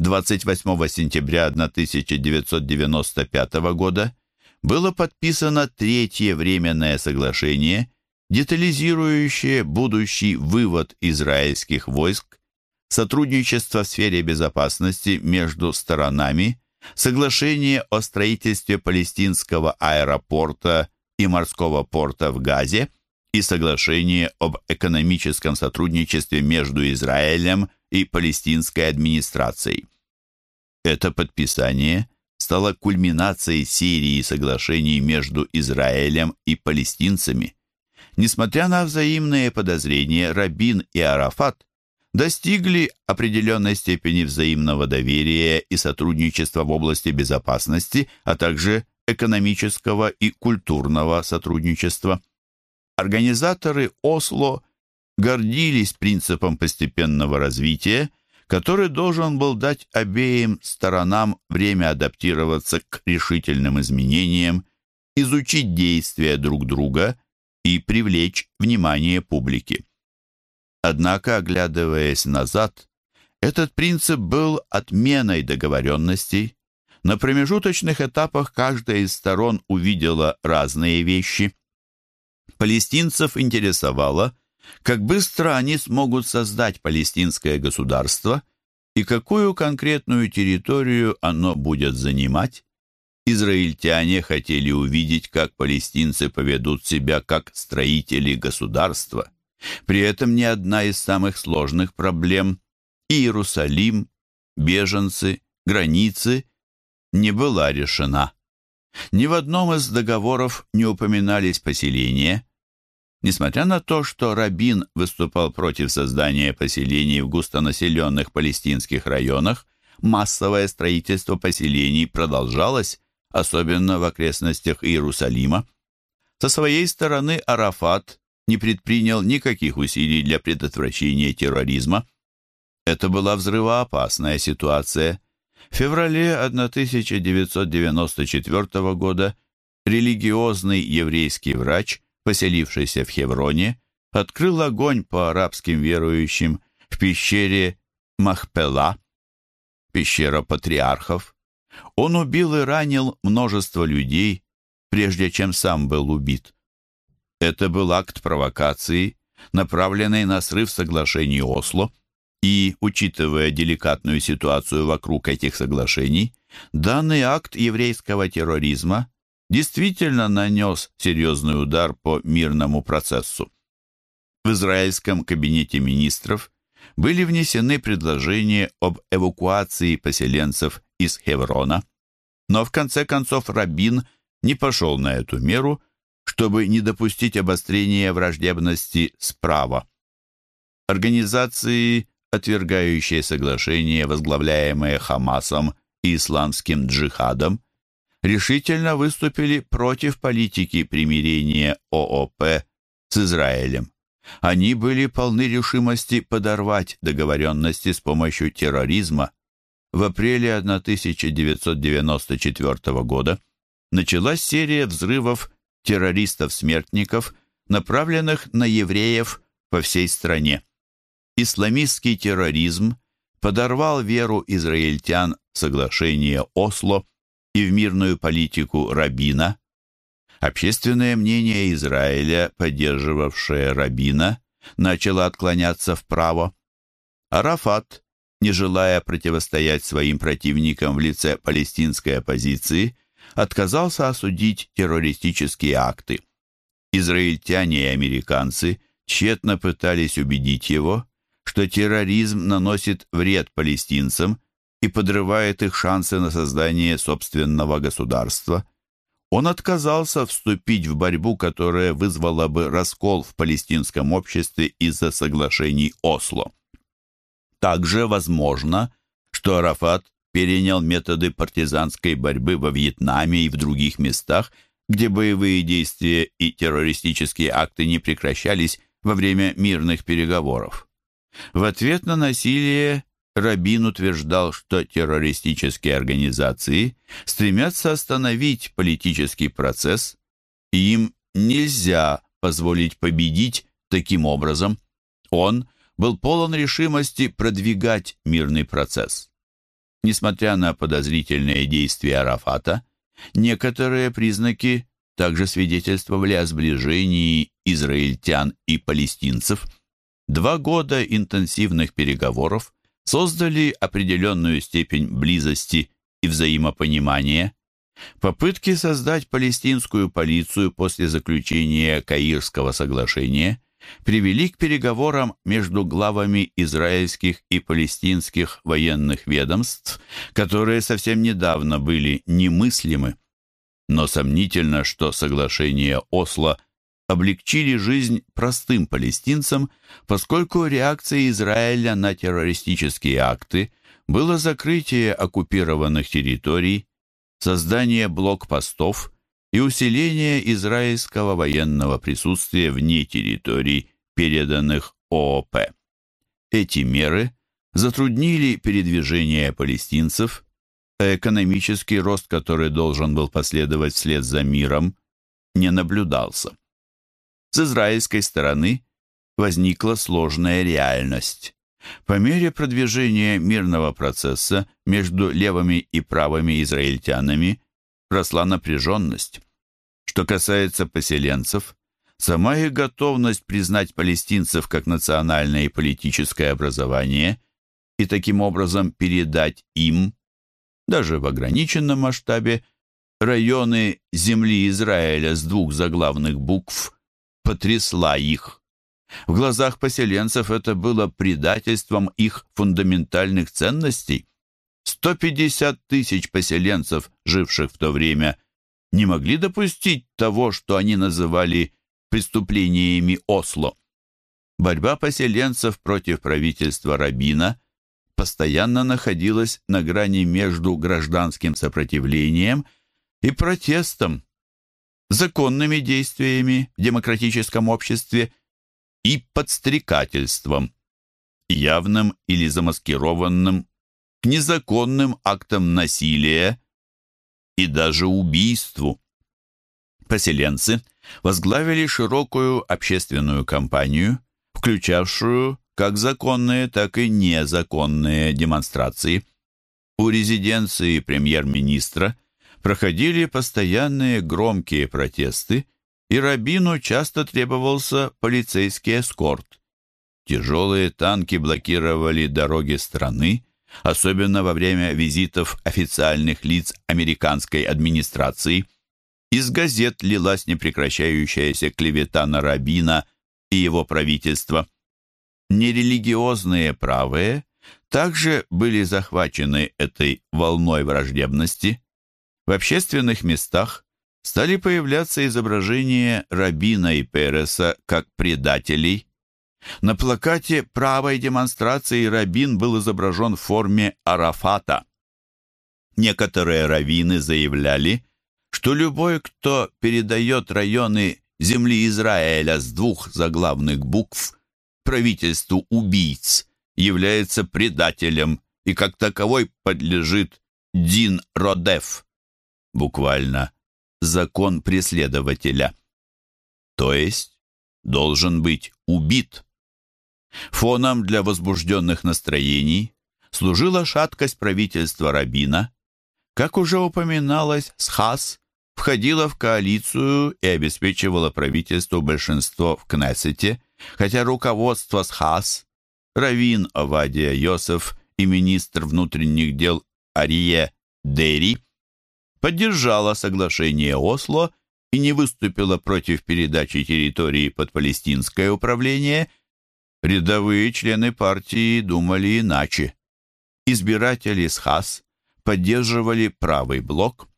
28 сентября 1995 года было подписано Третье Временное соглашение, детализирующее будущий вывод израильских войск, сотрудничество в сфере безопасности между сторонами, соглашение о строительстве палестинского аэропорта и морского порта в Газе и соглашение об экономическом сотрудничестве между Израилем и палестинской администрацией. Это подписание стало кульминацией серии соглашений между Израилем и палестинцами. Несмотря на взаимные подозрения, Рабин и Арафат достигли определенной степени взаимного доверия и сотрудничества в области безопасности, а также экономического и культурного сотрудничества. Организаторы Осло гордились принципом постепенного развития, который должен был дать обеим сторонам время адаптироваться к решительным изменениям, изучить действия друг друга и привлечь внимание публики. Однако, оглядываясь назад, этот принцип был отменой договоренностей, на промежуточных этапах каждая из сторон увидела разные вещи. Палестинцев интересовало, как быстро они смогут создать палестинское государство и какую конкретную территорию оно будет занимать. Израильтяне хотели увидеть, как палестинцы поведут себя как строители государства. При этом ни одна из самых сложных проблем – Иерусалим, беженцы, границы не была решена. Ни в одном из договоров не упоминались поселения. Несмотря на то, что Рабин выступал против создания поселений в густонаселенных палестинских районах, массовое строительство поселений продолжалось, особенно в окрестностях Иерусалима. Со своей стороны Арафат не предпринял никаких усилий для предотвращения терроризма. Это была взрывоопасная ситуация – в феврале 1994 года религиозный еврейский врач, поселившийся в Хевроне, открыл огонь по арабским верующим в пещере Махпела, пещера патриархов. Он убил и ранил множество людей, прежде чем сам был убит. Это был акт провокации, направленный на срыв соглашений Осло, И, учитывая деликатную ситуацию вокруг этих соглашений, данный акт еврейского терроризма действительно нанес серьезный удар по мирному процессу. В израильском кабинете министров были внесены предложения об эвакуации поселенцев из Хеврона, но в конце концов Рабин не пошел на эту меру, чтобы не допустить обострения враждебности справа. Организации отвергающие соглашение, возглавляемое Хамасом и исламским джихадом, решительно выступили против политики примирения ООП с Израилем. Они были полны решимости подорвать договоренности с помощью терроризма. В апреле 1994 года началась серия взрывов террористов-смертников, направленных на евреев по всей стране исламистский терроризм подорвал веру израильтян в соглашение Осло и в мирную политику Рабина. Общественное мнение Израиля, поддерживавшее Рабина, начало отклоняться вправо. Арафат, не желая противостоять своим противникам в лице палестинской оппозиции, отказался осудить террористические акты. Израильтяне и американцы тщетно пытались убедить его, что терроризм наносит вред палестинцам и подрывает их шансы на создание собственного государства. Он отказался вступить в борьбу, которая вызвала бы раскол в палестинском обществе из-за соглашений Осло. Также возможно, что Арафат перенял методы партизанской борьбы во Вьетнаме и в других местах, где боевые действия и террористические акты не прекращались во время мирных переговоров. В ответ на насилие Рабин утверждал, что террористические организации стремятся остановить политический процесс, и им нельзя позволить победить таким образом. Он был полон решимости продвигать мирный процесс. Несмотря на подозрительные действия Арафата, некоторые признаки также свидетельствовали о сближении израильтян и палестинцев – Два года интенсивных переговоров создали определенную степень близости и взаимопонимания. Попытки создать палестинскую полицию после заключения Каирского соглашения привели к переговорам между главами израильских и палестинских военных ведомств, которые совсем недавно были немыслимы. Но сомнительно, что соглашение Осло – облегчили жизнь простым палестинцам, поскольку реакцией Израиля на террористические акты было закрытие оккупированных территорий, создание блокпостов и усиление израильского военного присутствия вне территорий, переданных ООП. Эти меры затруднили передвижение палестинцев, а экономический рост, который должен был последовать вслед за миром, не наблюдался. С израильской стороны возникла сложная реальность. По мере продвижения мирного процесса между левыми и правыми израильтянами росла напряженность. Что касается поселенцев, сама их готовность признать палестинцев как национальное и политическое образование и таким образом передать им, даже в ограниченном масштабе, районы земли Израиля с двух заглавных букв потрясла их. В глазах поселенцев это было предательством их фундаментальных ценностей. 150 тысяч поселенцев, живших в то время, не могли допустить того, что они называли преступлениями Осло. Борьба поселенцев против правительства Рабина постоянно находилась на грани между гражданским сопротивлением и протестом, законными действиями в демократическом обществе и подстрекательством, явным или замаскированным, к незаконным актам насилия и даже убийству. Поселенцы возглавили широкую общественную кампанию, включавшую как законные, так и незаконные демонстрации. У резиденции премьер-министра проходили постоянные громкие протесты, и Рабину часто требовался полицейский эскорт. тяжелые танки блокировали дороги страны, особенно во время визитов официальных лиц американской администрации. Из газет лилась непрекращающаяся клевета на Рабина и его правительство. Нерелигиозные правые также были захвачены этой волной враждебности. В общественных местах стали появляться изображения Рабина и Переса как предателей. На плакате правой демонстрации Рабин был изображен в форме Арафата. Некоторые раввины заявляли, что любой, кто передает районы земли Израиля с двух заглавных букв правительству убийц, является предателем и как таковой подлежит Дин Родеф, буквально закон преследователя, то есть должен быть убит. Фоном для возбужденных настроений служила шаткость правительства Рабина. Как уже упоминалось, Схас входила в коалицию и обеспечивала правительству большинство в Кнессете, хотя руководство Схас, Равин Авадия Йосеф и министр внутренних дел Арие Дери поддержала соглашение Осло и не выступила против передачи территории под палестинское управление, рядовые члены партии думали иначе. Избиратели СХАС поддерживали правый блок,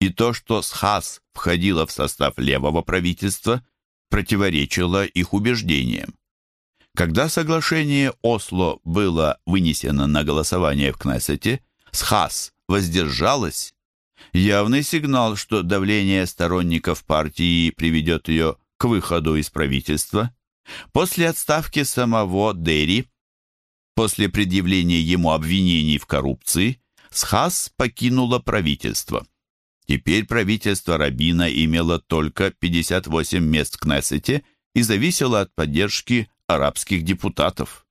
и то, что СХАС входило в состав левого правительства, противоречило их убеждениям. Когда соглашение Осло было вынесено на голосование в Кнессете, СХАС воздержалась, явный сигнал, что давление сторонников партии приведет ее к выходу из правительства. После отставки самого Дерри, после предъявления ему обвинений в коррупции, Схас покинула правительство. Теперь правительство Рабина имело только 58 мест в Кнессете и зависело от поддержки арабских депутатов.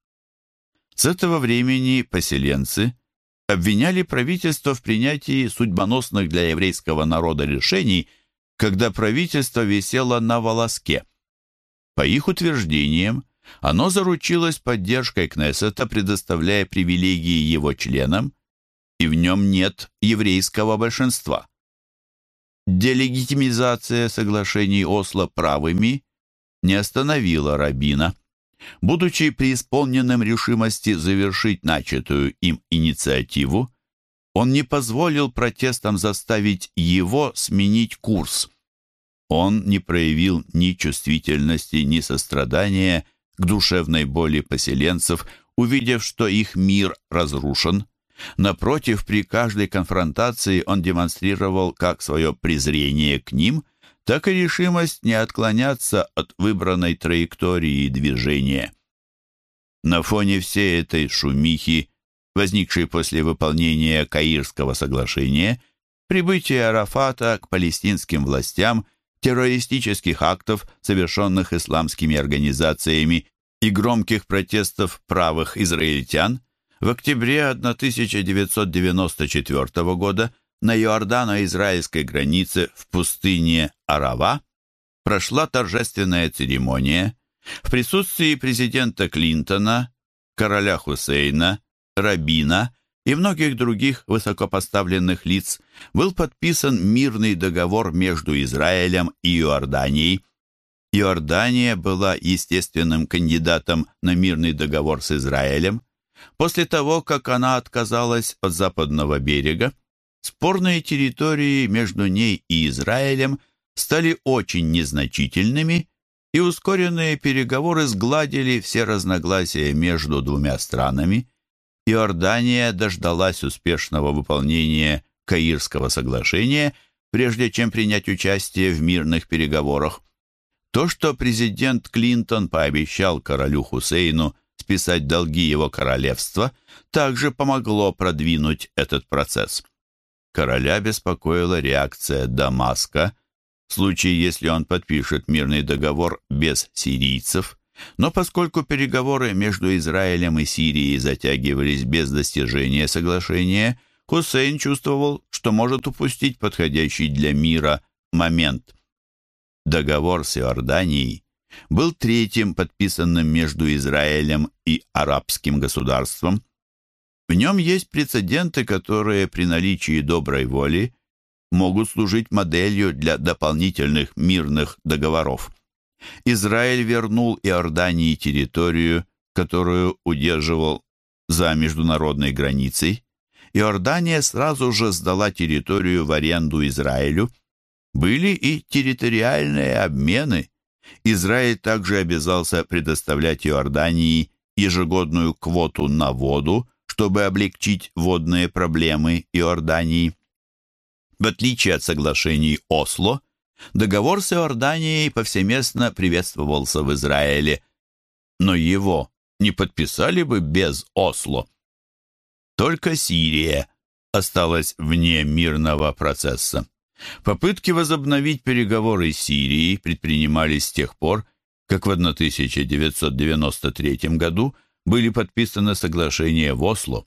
С этого времени поселенцы – обвиняли правительство в принятии судьбоносных для еврейского народа решений, когда правительство висело на волоске. По их утверждениям, оно заручилось поддержкой Кнессета, предоставляя привилегии его членам, и в нем нет еврейского большинства. Делегитимизация соглашений Осло правыми не остановила Рабина. Будучи преисполненным решимости завершить начатую им инициативу, он не позволил протестам заставить его сменить курс. Он не проявил ни чувствительности, ни сострадания к душевной боли поселенцев, увидев, что их мир разрушен. Напротив, при каждой конфронтации он демонстрировал как свое презрение к ним – так и решимость не отклоняться от выбранной траектории движения. На фоне всей этой шумихи, возникшей после выполнения Каирского соглашения, прибытие Арафата к палестинским властям, террористических актов, совершенных исламскими организациями и громких протестов правых израильтян, в октябре 1994 года на Иордано-Израильской границе в пустыне Арава прошла торжественная церемония в присутствии президента Клинтона, короля Хусейна, Рабина и многих других высокопоставленных лиц был подписан мирный договор между Израилем и Иорданией. Иордания была естественным кандидатом на мирный договор с Израилем. После того, как она отказалась от западного берега, спорные территории между ней и Израилем стали очень незначительными, и ускоренные переговоры сгладили все разногласия между двумя странами. Иордания дождалась успешного выполнения Каирского соглашения, прежде чем принять участие в мирных переговорах. То, что президент Клинтон пообещал королю Хусейну списать долги его королевства, также помогло продвинуть этот процесс. Короля беспокоила реакция Дамаска в случае, если он подпишет мирный договор без сирийцев, но поскольку переговоры между Израилем и Сирией затягивались без достижения соглашения, Хусейн чувствовал, что может упустить подходящий для мира момент. Договор с Иорданией был третьим подписанным между Израилем и арабским государством. В нем есть прецеденты, которые при наличии доброй воли могут служить моделью для дополнительных мирных договоров. Израиль вернул Иордании территорию, которую удерживал за международной границей. Иордания сразу же сдала территорию в аренду Израилю. Были и территориальные обмены. Израиль также обязался предоставлять Иордании ежегодную квоту на воду, чтобы облегчить водные проблемы Иордании. В отличие от соглашений Осло, договор с Иорданией повсеместно приветствовался в Израиле, но его не подписали бы без Осло. Только Сирия осталась вне мирного процесса. Попытки возобновить переговоры с Сирией предпринимались с тех пор, как в 1993 году были подписаны соглашения в Осло.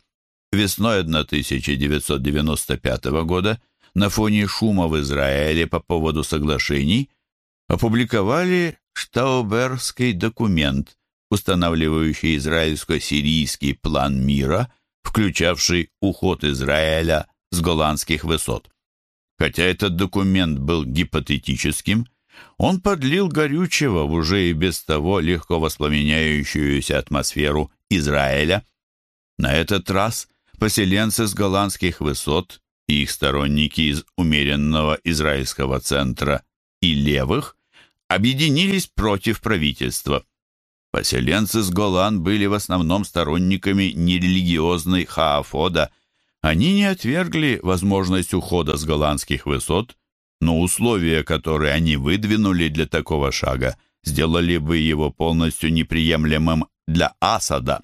Весной 1995 года на фоне шума в Израиле по поводу соглашений опубликовали Штауберский документ, устанавливающий израильско-сирийский план мира, включавший уход Израиля с голландских высот. Хотя этот документ был гипотетическим, он подлил горючего в уже и без того легко воспламеняющуюся атмосферу Израиля. На этот раз поселенцы с голландских высот и их сторонники из умеренного израильского центра и левых объединились против правительства. Поселенцы с Голан были в основном сторонниками нерелигиозной Хаафода. Они не отвергли возможность ухода с голландских высот, но условия, которые они выдвинули для такого шага, сделали бы его полностью неприемлемым для Асада.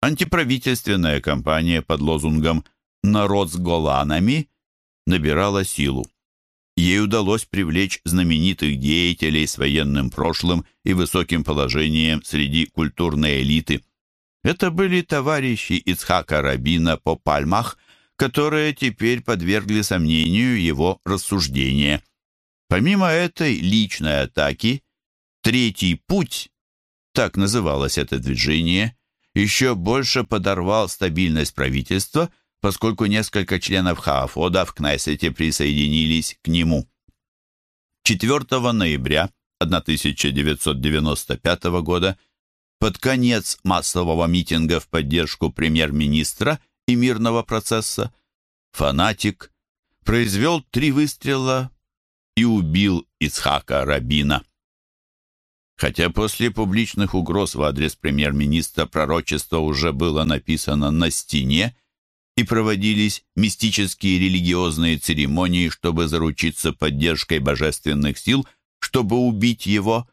Антиправительственная кампания под лозунгом «Народ с Голанами» набирала силу. Ей удалось привлечь знаменитых деятелей с военным прошлым и высоким положением среди культурной элиты. Это были товарищи Ицхака Рабина по пальмах, которые теперь подвергли сомнению его рассуждения. Помимо этой личной атаки, «Третий путь», так называлось это движение, еще больше подорвал стабильность правительства – поскольку несколько членов Хаафода в Кнессете присоединились к нему. 4 ноября 1995 года под конец массового митинга в поддержку премьер-министра и мирного процесса фанатик произвел три выстрела и убил Ицхака Рабина. Хотя после публичных угроз в адрес премьер-министра пророчество уже было написано на стене, и проводились мистические религиозные церемонии, чтобы заручиться поддержкой божественных сил, чтобы убить его.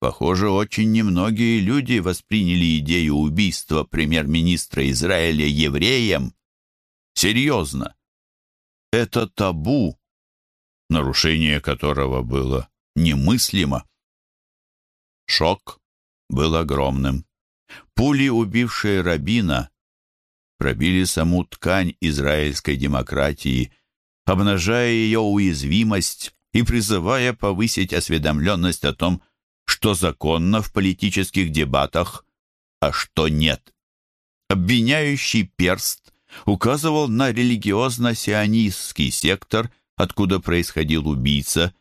Похоже, очень немногие люди восприняли идею убийства премьер-министра Израиля евреем. Серьезно. Это табу, нарушение которого было немыслимо. Шок был огромным. Пули, убившие Рабина, пробили саму ткань израильской демократии, обнажая ее уязвимость и призывая повысить осведомленность о том, что законно в политических дебатах, а что нет. Обвиняющий перст указывал на религиозно-сионистский сектор, откуда происходил убийца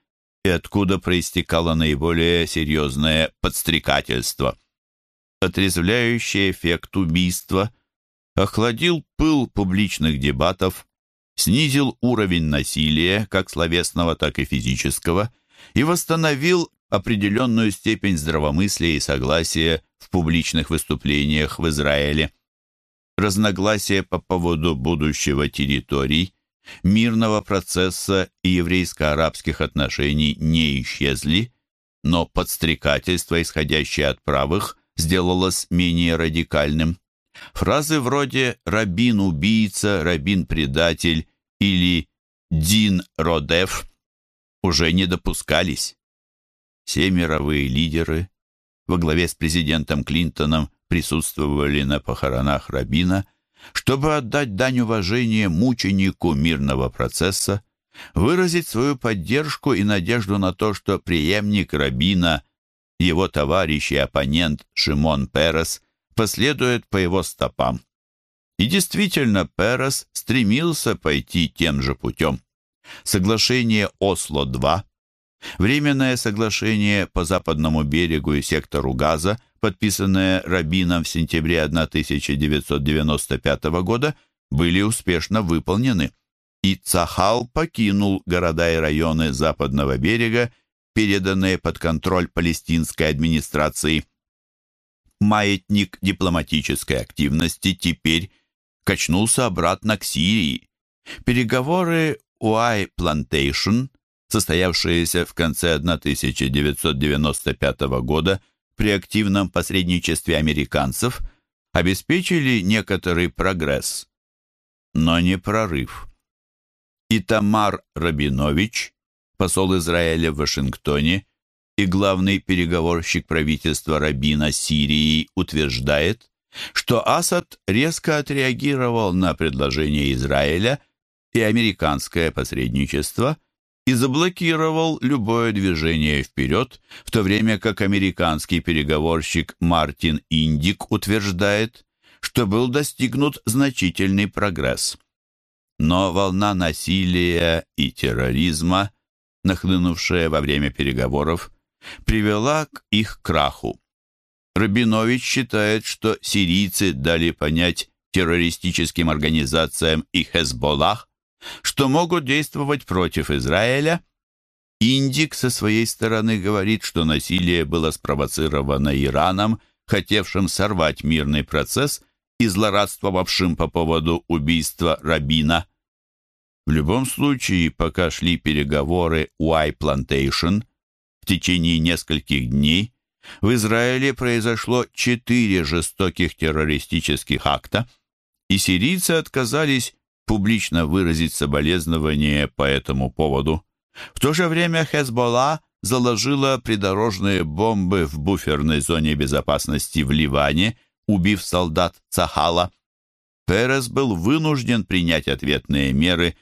и откуда проистекало наиболее серьезное подстрекательство. Отрезвляющий эффект убийства охладил пыл публичных дебатов, снизил уровень насилия, как словесного, так и физического, и восстановил определенную степень здравомыслия и согласия в публичных выступлениях в Израиле. Разногласия по поводу будущего территорий, мирного процесса и еврейско-арабских отношений не исчезли, но подстрекательство, исходящее от правых, сделалось менее радикальным. Фразы вроде «рабин-убийца», «рабин-предатель» или «дин-родев» уже не допускались. Все мировые лидеры во главе с президентом Клинтоном присутствовали на похоронах Рабина, чтобы отдать дань уважения мученику мирного процесса, выразить свою поддержку и надежду на то, что преемник Рабина его товарищ и оппонент Шимон Перес последует по его стопам. И действительно, Перес стремился пойти тем же путем. Соглашение Осло-2, временное соглашение по западному берегу и сектору Газа, подписанное Рабином в сентябре 1995 года, были успешно выполнены, и Цахал покинул города и районы западного берега, переданные под контроль палестинской администрации. Маятник дипломатической активности теперь качнулся обратно к Сирии. Переговоры Уай Плантейшн, состоявшиеся в конце 1995 года при активном посредничестве американцев, обеспечили некоторый прогресс, но не прорыв. Итамар Рабинович, посол Израиля в Вашингтоне и главный переговорщик правительства Рабина с Сирией, утверждает, что Асад резко отреагировал на предложение Израиля и американское посредничество и заблокировал любое движение вперед, в то время как американский переговорщик Мартин Индик утверждает, что был достигнут значительный прогресс. Но волна насилия и терроризма, нахлынувшая во время переговоров, привела к их краху. Рабинович считает, что сирийцы дали понять террористическим организациям и Хезболлах, что могут действовать против Израиля. Индик со своей стороны говорит, что насилие было спровоцировано Ираном, хотевшим сорвать мирный процесс и злорадствовавшим по поводу убийства Рабина. В любом случае, пока шли переговоры Уай в течение нескольких дней в Израиле произошло четыре жестоких террористических акта, и сирийцы отказались публично выразить соболезнования по этому поводу. В то же время Хезболла заложила придорожные бомбы в буферной зоне безопасности в Ливане, убив солдат Цахала. Перес был вынужден принять ответные меры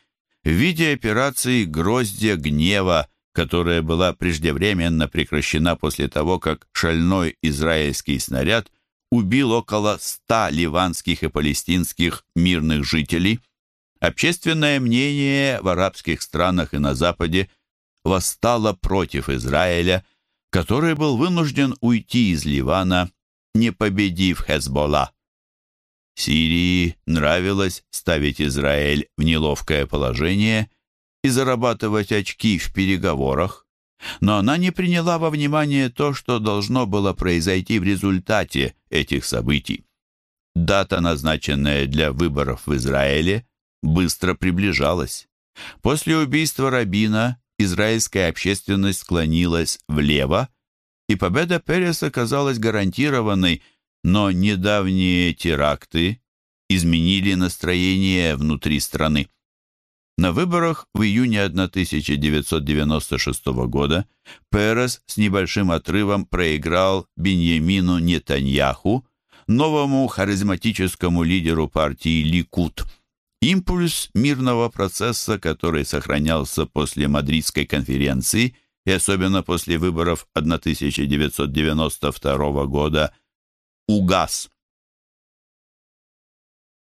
в виде операции «Гроздья гнева», которая была преждевременно прекращена после того, как шальной израильский снаряд убил около ста ливанских и палестинских мирных жителей. Общественное мнение в арабских странах и на Западе восстало против Израиля, который был вынужден уйти из Ливана, не победив Хезболла. Сирии нравилось ставить Израиль в неловкое положение и зарабатывать очки в переговорах, но она не приняла во внимание то, что должно было произойти в результате этих событий. Дата, назначенная для выборов в Израиле, быстро приближалась. После убийства Рабина израильская общественность склонилась влево, и победа Переса казалась гарантированной, но недавние теракты изменили настроение внутри страны. На выборах в июне 1996 года Перес с небольшим отрывом проиграл Беньямину Нетаньяху, новому харизматическому лидеру партии «Ликут». Импульс мирного процесса, который сохранялся после Мадридской конференции и особенно после выборов 1992 года, угас.